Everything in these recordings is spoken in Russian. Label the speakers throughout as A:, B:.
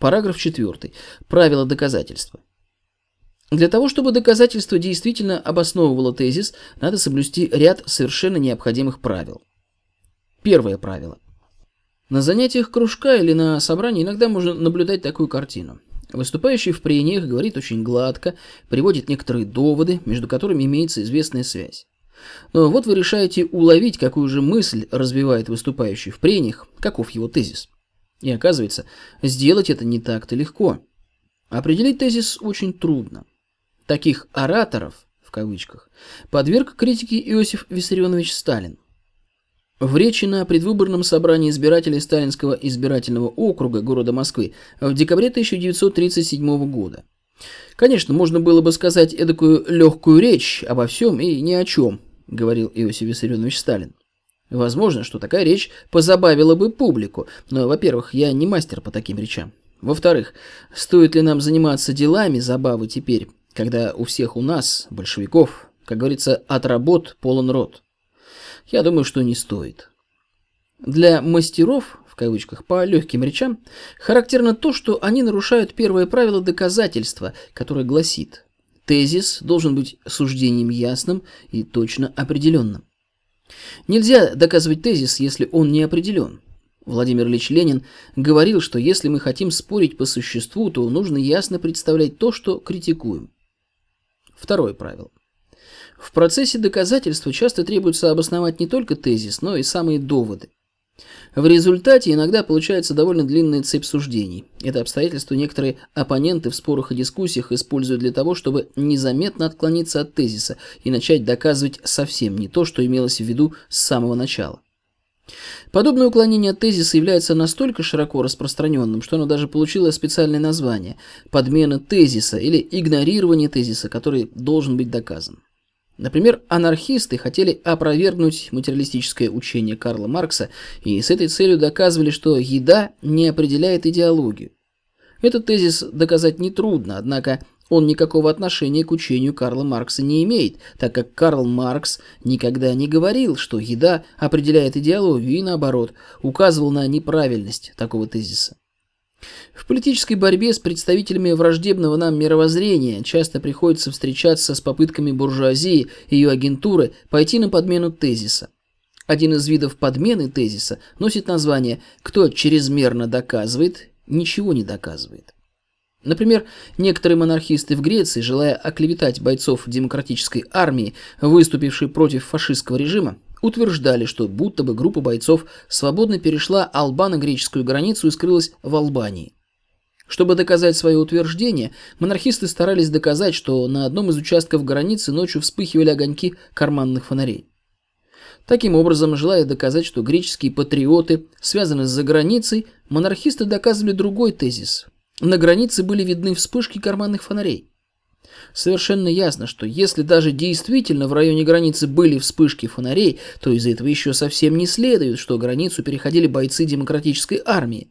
A: Параграф 4. Правила доказательства. Для того, чтобы доказательство действительно обосновывало тезис, надо соблюсти ряд совершенно необходимых правил. Первое правило. На занятиях кружка или на собрании иногда можно наблюдать такую картину. Выступающий в прениях говорит очень гладко, приводит некоторые доводы, между которыми имеется известная связь. Но вот вы решаете уловить, какую же мысль развивает выступающий в прениях, каков его тезис. И оказывается, сделать это не так-то легко. Определить тезис очень трудно. Таких «ораторов» в кавычках подверг критике Иосиф Виссарионович Сталин. В речи на предвыборном собрании избирателей Сталинского избирательного округа города Москвы в декабре 1937 года. Конечно, можно было бы сказать эдакую легкую речь обо всем и ни о чем, говорил Иосиф Виссарионович Сталин. Возможно, что такая речь позабавила бы публику, но, во-первых, я не мастер по таким речам. Во-вторых, стоит ли нам заниматься делами забавы теперь, когда у всех у нас, большевиков, как говорится, от работ полон рот? Я думаю, что не стоит. Для мастеров, в кавычках, по легким речам, характерно то, что они нарушают первое правило доказательства, которое гласит «тезис должен быть суждением ясным и точно определенным». Нельзя доказывать тезис, если он не определен. Владимир Ильич Ленин говорил, что если мы хотим спорить по существу, то нужно ясно представлять то, что критикуем. Второе правило. В процессе доказательства часто требуется обосновать не только тезис, но и самые доводы. В результате иногда получается довольно длинная цепь суждений. Это обстоятельство некоторые оппоненты в спорах и дискуссиях используют для того, чтобы незаметно отклониться от тезиса и начать доказывать совсем не то, что имелось в виду с самого начала. Подобное уклонение от тезиса является настолько широко распространенным, что оно даже получило специальное название – подмена тезиса или игнорирование тезиса, который должен быть доказан. Например, анархисты хотели опровергнуть материалистическое учение Карла Маркса и с этой целью доказывали, что еда не определяет идеологию. Этот тезис доказать нетрудно, однако он никакого отношения к учению Карла Маркса не имеет, так как Карл Маркс никогда не говорил, что еда определяет идеологию и, наоборот, указывал на неправильность такого тезиса. В политической борьбе с представителями враждебного нам мировоззрения часто приходится встречаться с попытками буржуазии и ее агентуры пойти на подмену тезиса. Один из видов подмены тезиса носит название «кто чрезмерно доказывает, ничего не доказывает». Например, некоторые монархисты в Греции, желая оклеветать бойцов демократической армии, выступившей против фашистского режима, утверждали, что будто бы группа бойцов свободно перешла албано-греческую границу и скрылась в Албании. Чтобы доказать свое утверждение, монархисты старались доказать, что на одном из участков границы ночью вспыхивали огоньки карманных фонарей. Таким образом, желая доказать, что греческие патриоты связаны с заграницей, монархисты доказывали другой тезис. На границе были видны вспышки карманных фонарей. Совершенно ясно, что если даже действительно в районе границы были вспышки фонарей, то из этого еще совсем не следует, что границу переходили бойцы демократической армии.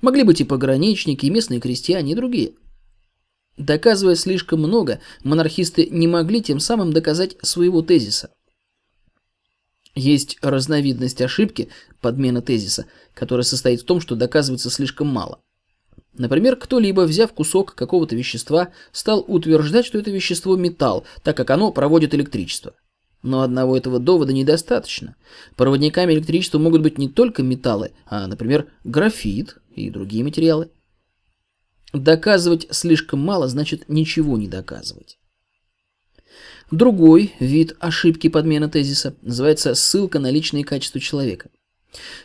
A: Могли быть и пограничники, и местные крестьяне, и другие. Доказывая слишком много, монархисты не могли тем самым доказать своего тезиса. Есть разновидность ошибки, подмена тезиса, которая состоит в том, что доказывается слишком мало. Например, кто-либо, взяв кусок какого-то вещества, стал утверждать, что это вещество металл, так как оно проводит электричество. Но одного этого довода недостаточно. Проводниками электричества могут быть не только металлы, а, например, графит и другие материалы. Доказывать слишком мало значит ничего не доказывать. Другой вид ошибки подмены тезиса называется ссылка на личные качества человека.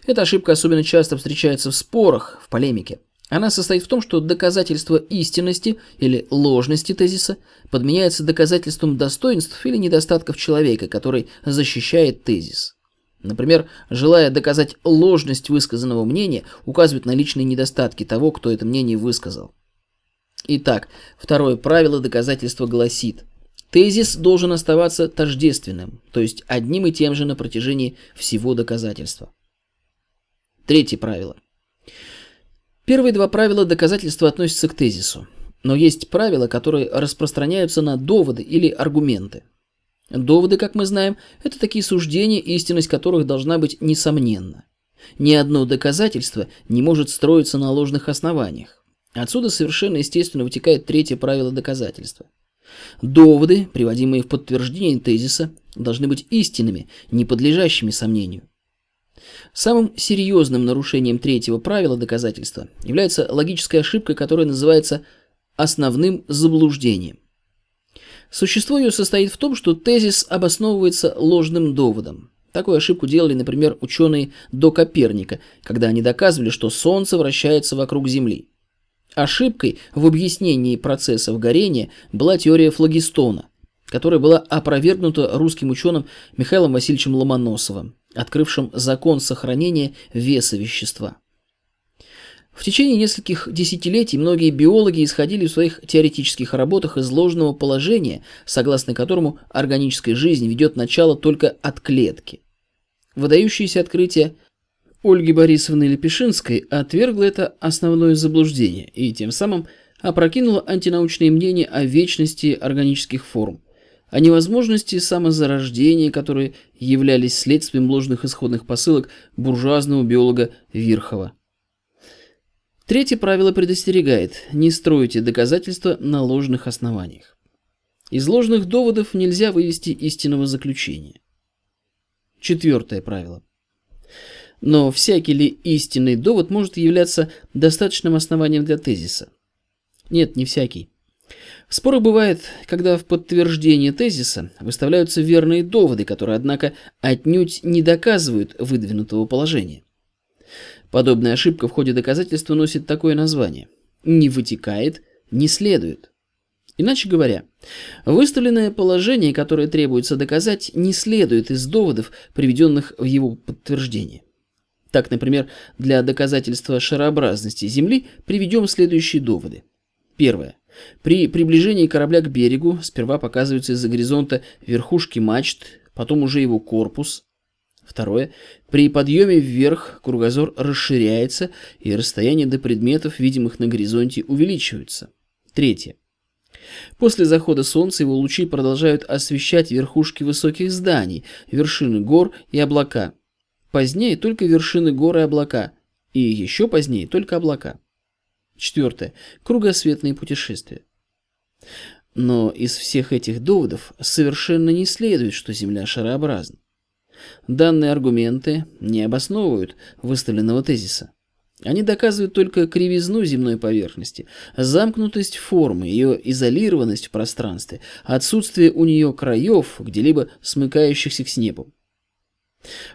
A: Эта ошибка особенно часто встречается в спорах, в полемике. Она состоит в том, что доказательство истинности или ложности тезиса подменяется доказательством достоинств или недостатков человека, который защищает тезис. Например, желая доказать ложность высказанного мнения, указывает на личные недостатки того, кто это мнение высказал. Итак, второе правило доказательства гласит, тезис должен оставаться тождественным, то есть одним и тем же на протяжении всего доказательства. Третье правило – Первые два правила доказательства относятся к тезису. Но есть правила, которые распространяются на доводы или аргументы. Доводы, как мы знаем, это такие суждения, истинность которых должна быть несомненна. Ни одно доказательство не может строиться на ложных основаниях. Отсюда совершенно естественно вытекает третье правило доказательства. Доводы, приводимые в подтверждение тезиса, должны быть истинными, не подлежащими сомнению. Самым серьезным нарушением третьего правила доказательства является логическая ошибка, которая называется основным заблуждением. Существо ее состоит в том, что тезис обосновывается ложным доводом. Такую ошибку делали, например, ученые до Коперника, когда они доказывали, что Солнце вращается вокруг Земли. Ошибкой в объяснении процессов горения была теория флагистона, которая была опровергнута русским ученым Михаилом Васильевичем Ломоносовым, открывшим закон сохранения веса вещества. В течение нескольких десятилетий многие биологи исходили в своих теоретических работах из ложного положения, согласно которому органическая жизнь ведет начало только от клетки. Выдающиеся открытия Ольги Борисовны Лепешинской отвергло это основное заблуждение и тем самым опрокинуло антинаучные мнения о вечности органических форм, о невозможности самозарождения, которые являлись следствием ложных исходных посылок буржуазного биолога Вирхова. Третье правило предостерегает – не стройте доказательства на ложных основаниях. Из ложных доводов нельзя вывести истинного заключения. Четвертое правило. Но всякий ли истинный довод может являться достаточным основанием для тезиса? Нет, не всякий. Споры бывает, когда в подтверждение тезиса выставляются верные доводы, которые, однако, отнюдь не доказывают выдвинутого положения. Подобная ошибка в ходе доказательства носит такое название. Не вытекает, не следует. Иначе говоря, выставленное положение, которое требуется доказать, не следует из доводов, приведенных в его подтверждение. Так, например, для доказательства шарообразности Земли приведем следующие доводы. Первое. При приближении корабля к берегу сперва показываются из-за горизонта верхушки мачт, потом уже его корпус. Второе. При подъеме вверх кругозор расширяется, и расстояние до предметов, видимых на горизонте, увеличивается. Третье. После захода солнца его лучи продолжают освещать верхушки высоких зданий, вершины гор и облака – Позднее только вершины гор и облака. И еще позднее только облака. Четвертое. Кругосветные путешествия. Но из всех этих доводов совершенно не следует, что Земля шарообразна. Данные аргументы не обосновывают выставленного тезиса. Они доказывают только кривизну земной поверхности, замкнутость формы, ее изолированность в пространстве, отсутствие у нее краев, где-либо смыкающихся с небом.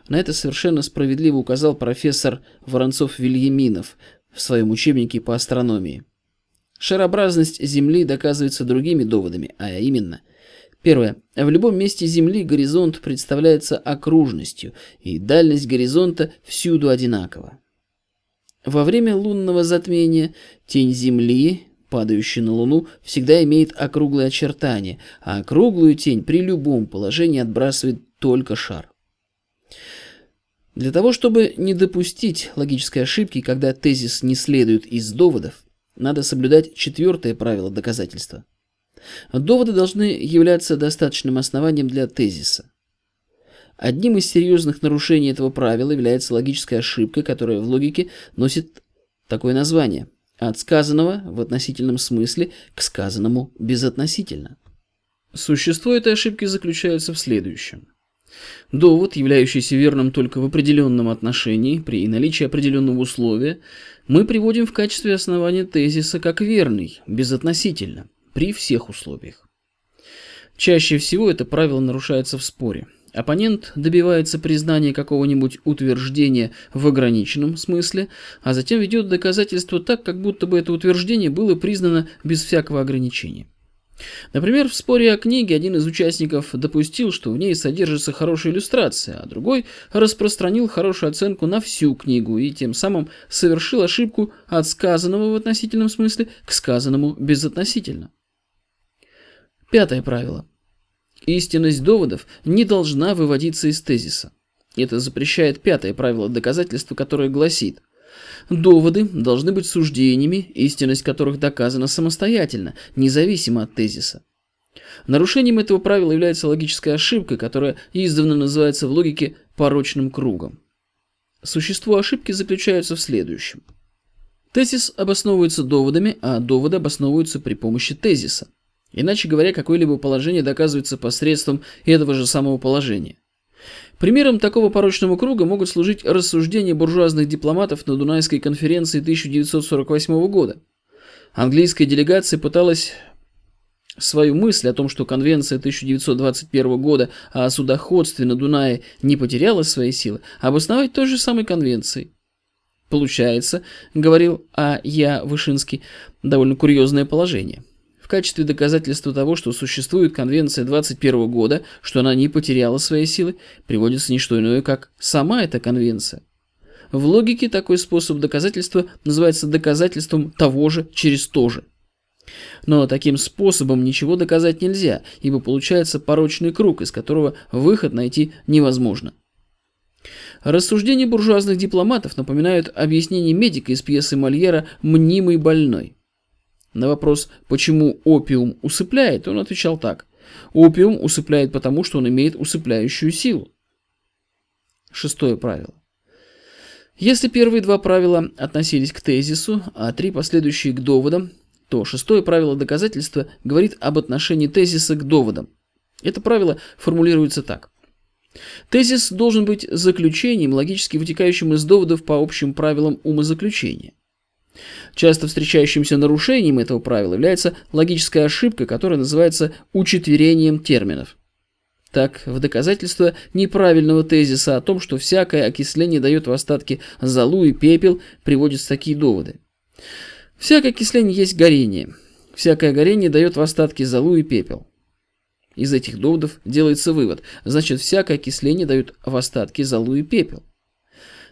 A: На это совершенно справедливо указал профессор Воронцов-Вильяминов в своем учебнике по астрономии. Шарообразность Земли доказывается другими доводами, а именно – Первое. В любом месте Земли горизонт представляется окружностью, и дальность горизонта всюду одинакова. Во время лунного затмения тень Земли, падающая на Луну, всегда имеет округлые очертания, а округлую тень при любом положении отбрасывает только шар. Для того, чтобы не допустить логической ошибки, когда тезис не следует из доводов, надо соблюдать четвертое правило доказательства. Доводы должны являться достаточным основанием для тезиса. Одним из серьезных нарушений этого правила является логическая ошибка, которая в логике носит такое название – от сказанного в относительном смысле к сказанному безотносительно. Существо этой ошибки заключается в следующем. Довод, являющийся верным только в определенном отношении, при наличии определенного условия, мы приводим в качестве основания тезиса как верный, безотносительно, при всех условиях. Чаще всего это правило нарушается в споре. Оппонент добивается признания какого-нибудь утверждения в ограниченном смысле, а затем ведет доказательство так, как будто бы это утверждение было признано без всякого ограничения. Например, в споре о книге один из участников допустил, что в ней содержится хорошая иллюстрация, а другой распространил хорошую оценку на всю книгу и тем самым совершил ошибку от сказанного в относительном смысле к сказанному безотносительно. Пятое правило. Истинность доводов не должна выводиться из тезиса. Это запрещает пятое правило доказательства, которое гласит – Доводы должны быть суждениями, истинность которых доказана самостоятельно, независимо от тезиса. Нарушением этого правила является логическая ошибка, которая издавна называется в логике порочным кругом. Существо ошибки заключается в следующем. Тезис обосновывается доводами, а доводы обосновываются при помощи тезиса. Иначе говоря, какое-либо положение доказывается посредством этого же самого положения. Примером такого порочного круга могут служить рассуждения буржуазных дипломатов на Дунайской конференции 1948 года. Английская делегация пыталась свою мысль о том, что конвенция 1921 года о судоходстве на Дунае не потеряла свои силы, обосновать той же самой конвенцией. Получается, говорил А. Я. Вышинский, довольно курьезное положение. В качестве доказательства того, что существует конвенция 21 года, что она не потеряла свои силы, приводится не что иное, как сама эта конвенция. В логике такой способ доказательства называется доказательством того же через то же. Но таким способом ничего доказать нельзя, ибо получается порочный круг, из которого выход найти невозможно. Рассуждения буржуазных дипломатов напоминают объяснение медика из пьесы Мольера «Мнимый больной». На вопрос, почему опиум усыпляет, он отвечал так. Опиум усыпляет потому, что он имеет усыпляющую силу. Шестое правило. Если первые два правила относились к тезису, а три последующие к доводам, то шестое правило доказательства говорит об отношении тезиса к доводам. Это правило формулируется так. Тезис должен быть заключением, логически вытекающим из доводов по общим правилам умозаключения. Часто встречающимся нарушением этого правила является логическая ошибка, которая называется учетверением терминов. Так, в доказательство неправильного тезиса о том, что всякое окисление дает в остатке золу и пепел, приводятся такие доводы. Всякое окисление есть горение. Всякое горение дает в остатке золу и пепел. Из этих доводов делается вывод. Значит, всякое окисление дает в остатке золу и пепел.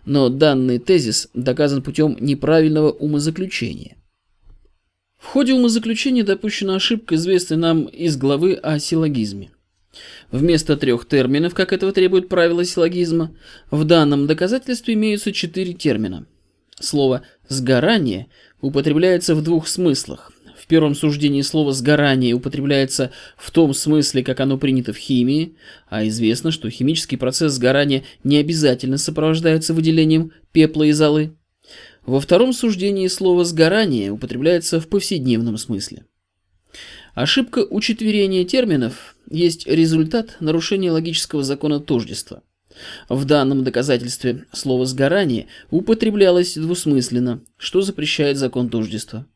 A: Но данный тезис доказан путем неправильного умозаключения. В ходе умозаключения допущена ошибка, известная нам из главы о силлогизме. Вместо трех терминов, как этого требует правило силлогизма, в данном доказательстве имеются четыре термина. Слово «сгорание» употребляется в двух смыслах. В первом суждении слово «сгорание» употребляется в том смысле, как оно принято в химии, а известно, что химический процесс сгорания не обязательно сопровождается выделением пепла и золы. Во втором суждении слово «сгорание» употребляется в повседневном смысле. Ошибка учетверения терминов есть результат нарушения логического закона тождества – в данном доказательстве слово «сгорание» употреблялось двусмысленно, что запрещает закон тождества.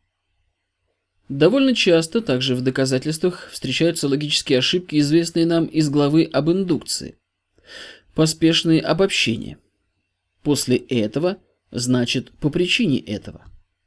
A: Довольно часто также в доказательствах встречаются логические ошибки, известные нам из главы об индукции. Поспешные обобщения. После этого значит по причине этого.